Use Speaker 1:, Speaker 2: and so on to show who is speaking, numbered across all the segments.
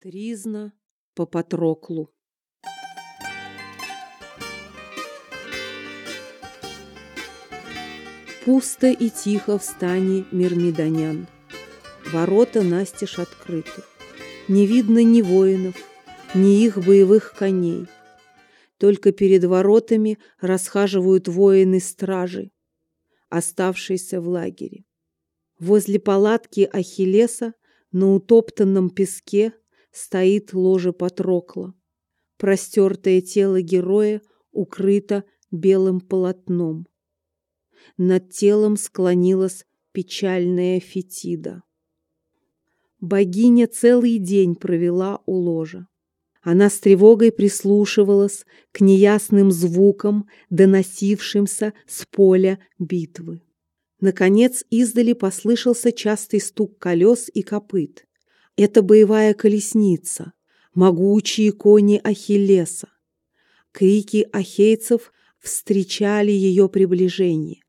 Speaker 1: Тризна по Патроклу. Пусто и тихо в стане мирмидонян. Ворота настежь открыты. Не видно ни воинов, ни их боевых коней. Только перед воротами расхаживают воины-стражи, оставшиеся в лагере. Возле палатки Ахиллеса на утоптанном песке стоит ложе Патрокла. Простертое тело героя укрыто белым полотном. Над телом склонилась печальная Фетида. Богиня целый день провела у ложа. Она с тревогой прислушивалась к неясным звукам, доносившимся с поля битвы. Наконец издали послышался частый стук колес и копыт. Это боевая колесница, могучие кони Ахиллеса. Крики ахейцев встречали ее приближение.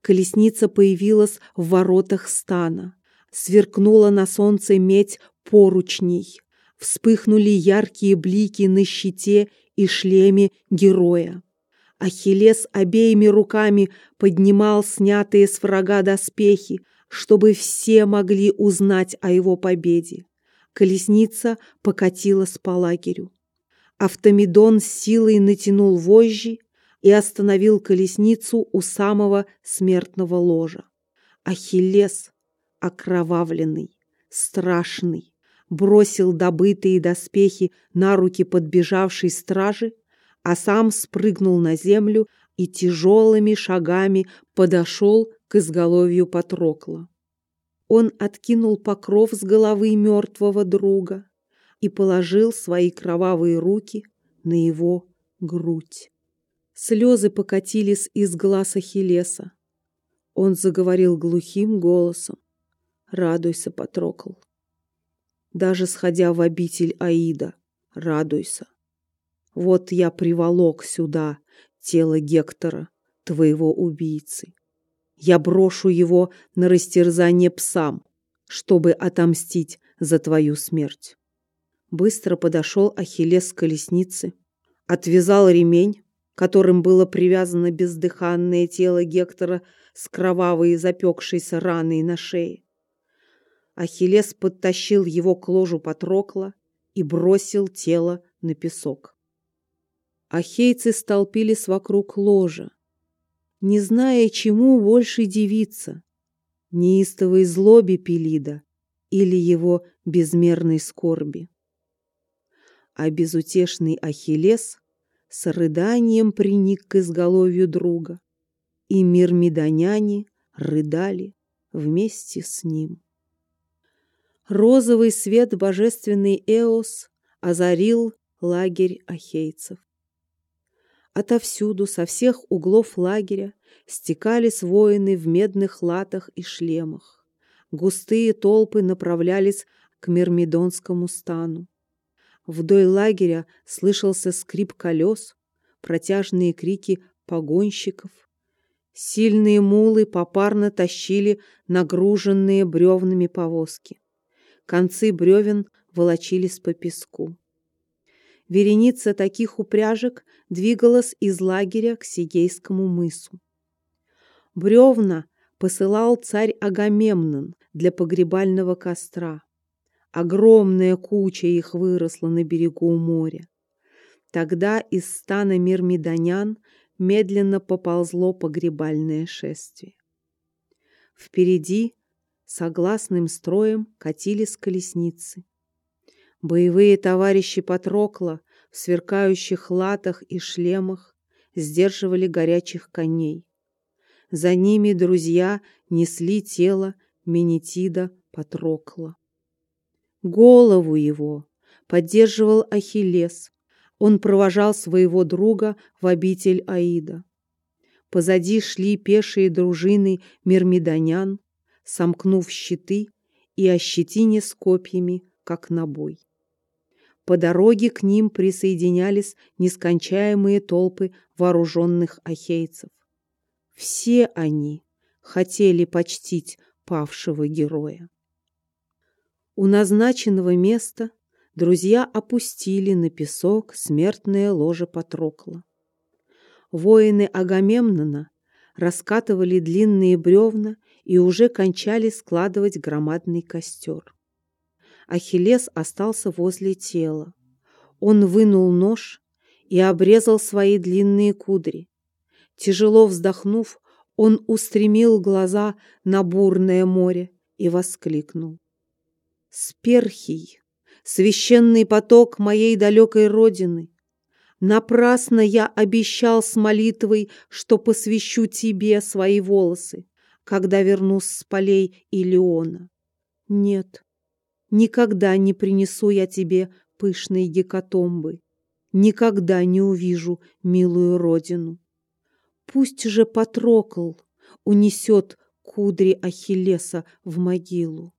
Speaker 1: Колесница появилась в воротах стана. Сверкнула на солнце медь поручней. Вспыхнули яркие блики на щите и шлеме героя. Ахиллес обеими руками поднимал снятые с врага доспехи, чтобы все могли узнать о его победе. Колесница покатилась по лагерю. Автомедон силой натянул вожжи и остановил колесницу у самого смертного ложа. Ахиллес, окровавленный, страшный, бросил добытые доспехи на руки подбежавшей стражи, а сам спрыгнул на землю и тяжелыми шагами подошел к изголовью Патрокла. Он откинул покров с головы мертвого друга и положил свои кровавые руки на его грудь. Слезы покатились из глаз Ахиллеса. Он заговорил глухим голосом. «Радуйся, Патрокл. Даже сходя в обитель Аида, радуйся. Вот я приволок сюда тело Гектора, твоего убийцы. Я брошу его на растерзание псам, чтобы отомстить за твою смерть. Быстро подошел Ахиллес к колеснице, отвязал ремень, которым было привязано бездыханное тело Гектора с кровавой запекшейся раной на шее. Ахиллес подтащил его к ложу Патрокла и бросил тело на песок. Ахейцы столпились вокруг ложа, не зная, чему больше дивиться — неистовой злобе Пелида или его безмерной скорби. А безутешный Ахиллес с рыданием приник к изголовью друга, и мирмидоняне рыдали вместе с ним. Розовый свет божественный Эос озарил лагерь ахейцев. Отовсюду, со всех углов лагеря, стекались воины в медных латах и шлемах. Густые толпы направлялись к Мирмидонскому стану. Вдоль лагеря слышался скрип колес, протяжные крики погонщиков. Сильные мулы попарно тащили нагруженные бревнами повозки. Концы бревен волочились по песку. Вереница таких упряжек двигалась из лагеря к Сигейскому мысу. Бревна посылал царь Агамемнон для погребального костра. Огромная куча их выросла на берегу моря. Тогда из стана мирмидонян медленно поползло погребальное шествие. Впереди согласным строем катились колесницы. Боевые товарищи Патрокла в сверкающих латах и шлемах сдерживали горячих коней. За ними друзья несли тело Менетида Патрокла. Голову его поддерживал Ахиллес. Он провожал своего друга в обитель Аида. Позади шли пешие дружины мирмидонян, сомкнув щиты и ощетине с копьями, как на бой. По дороге к ним присоединялись нескончаемые толпы вооруженных ахейцев. Все они хотели почтить павшего героя. У назначенного места друзья опустили на песок смертное ложе Патрокла. Воины Агамемнона раскатывали длинные бревна и уже кончали складывать громадный костер. Ахиллес остался возле тела. Он вынул нож и обрезал свои длинные кудри. Тяжело вздохнув, он устремил глаза на бурное море и воскликнул. «Сперхий, священный поток моей далекой родины, напрасно я обещал с молитвой, что посвящу тебе свои волосы, когда вернусь с полей Илиона. Нет, никогда не принесу я тебе пышные гекатомбы, никогда не увижу милую родину. Пусть же Патрокл унесет кудри Ахиллеса в могилу.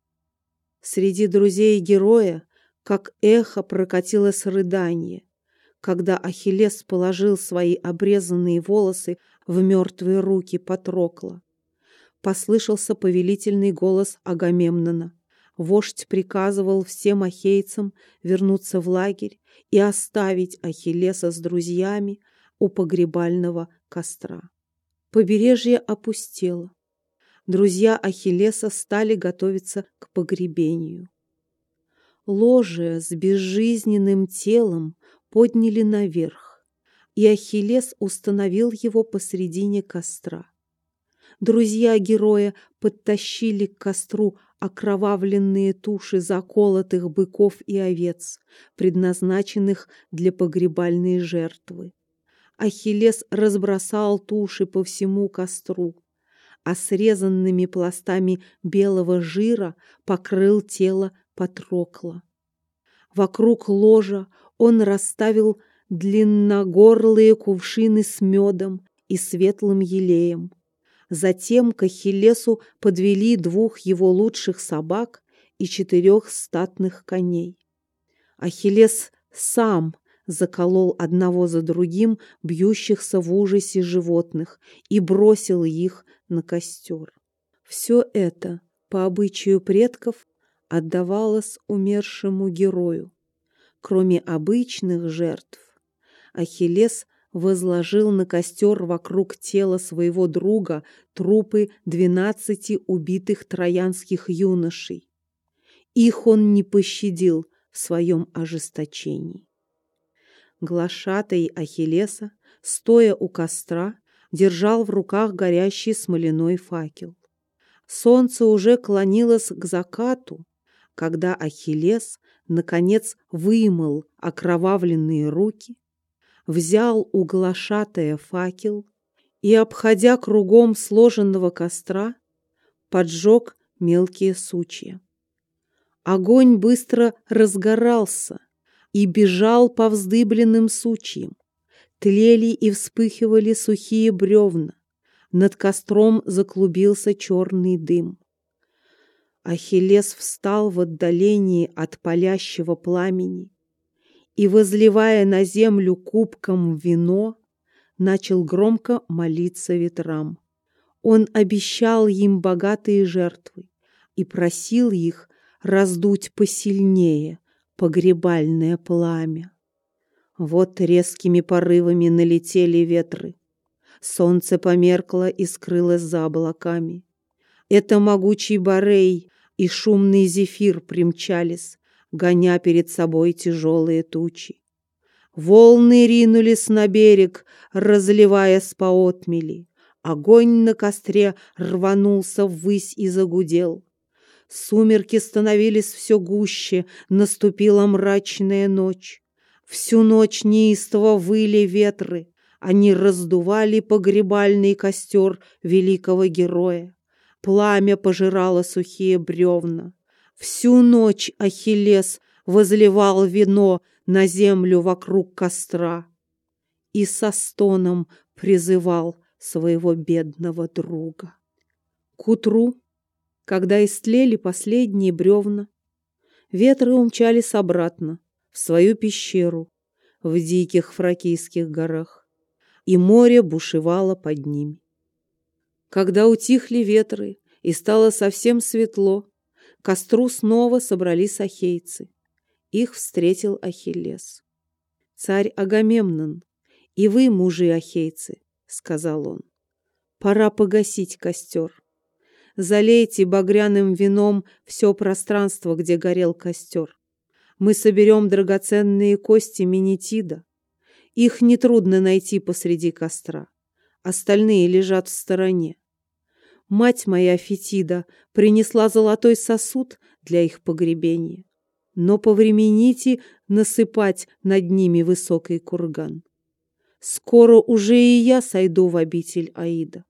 Speaker 1: Среди друзей героя, как эхо, прокатилось рыдание, когда Ахиллес положил свои обрезанные волосы в мертвые руки Патрокла. Послышался повелительный голос Агамемнона. Вождь приказывал всем ахейцам вернуться в лагерь и оставить Ахиллеса с друзьями у погребального костра. Побережье опустело. Друзья Ахиллеса стали готовиться к погребению. Ложе с безжизненным телом подняли наверх, и Ахиллес установил его посредине костра. Друзья героя подтащили к костру окровавленные туши заколотых быков и овец, предназначенных для погребальной жертвы. Ахиллес разбросал туши по всему костру, а срезанными пластами белого жира покрыл тело Патрокла. Вокруг ложа он расставил длинногорлые кувшины с медом и светлым елеем. Затем к Ахиллесу подвели двух его лучших собак и четырех статных коней. Ахиллес сам заколол одного за другим бьющихся в ужасе животных и бросил их на костер. Все это, по обычаю предков, отдавалось умершему герою. Кроме обычных жертв, Ахиллес возложил на костер вокруг тела своего друга трупы двенадцати убитых троянских юношей. Их он не пощадил в своем ожесточении. Глашатай Ахиллеса, стоя у костра, держал в руках горящий смоляной факел. Солнце уже клонилось к закату, когда Ахиллес, наконец, вымыл окровавленные руки, взял у глашатая факел и, обходя кругом сложенного костра, поджег мелкие сучья. Огонь быстро разгорался — и бежал по вздыбленным сучьям. Тлели и вспыхивали сухие бревна. Над костром заклубился черный дым. Ахиллес встал в отдалении от палящего пламени и, возливая на землю кубком вино, начал громко молиться ветрам. Он обещал им богатые жертвы и просил их раздуть посильнее погребальное пламя. Вот резкими порывами налетели ветры. Солнце померкло и скрылось за облаками. Это могучий барей и шумный зефир примчались, гоня перед собой тяжелые тучи. Волны ринулись на берег, разливаясь по отмели. Огонь на костре рванулся ввысь и загудел. Сумерки становились все гуще, наступила мрачная ночь. Всю ночь неистово выли ветры, они раздували погребальный костер великого героя. Пламя пожирало сухие бревна. Всю ночь Ахиллес возливал вино на землю вокруг костра и со стоном призывал своего бедного друга. К утру когда истлели последние бревна, ветры умчались обратно, в свою пещеру, в диких фракийских горах, и море бушевало под ними. Когда утихли ветры и стало совсем светло, костру снова собрались ахейцы. Их встретил Ахиллес. «Царь Агамемнон, и вы, мужи ахейцы», — сказал он, — «пора погасить костер. Залейте багряным вином все пространство, где горел костер. Мы соберем драгоценные кости Менетида. Их нетрудно найти посреди костра. Остальные лежат в стороне. Мать моя Фетида принесла золотой сосуд для их погребения. Но повремените насыпать над ними высокий курган. Скоро уже и я сойду в обитель Аида.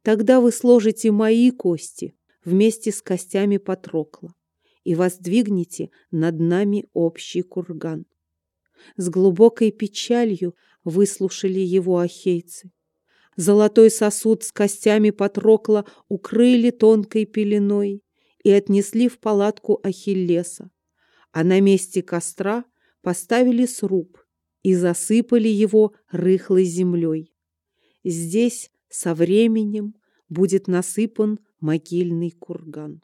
Speaker 1: Тогда вы сложите мои кости вместе с костями Патрокла и воздвигнете над нами общий курган. С глубокой печалью выслушали его ахейцы. Золотой сосуд с костями Патрокла укрыли тонкой пеленой и отнесли в палатку Ахиллеса, а на месте костра поставили сруб и засыпали его рыхлой землей. Здесь со временем будет насыпан могильный курган.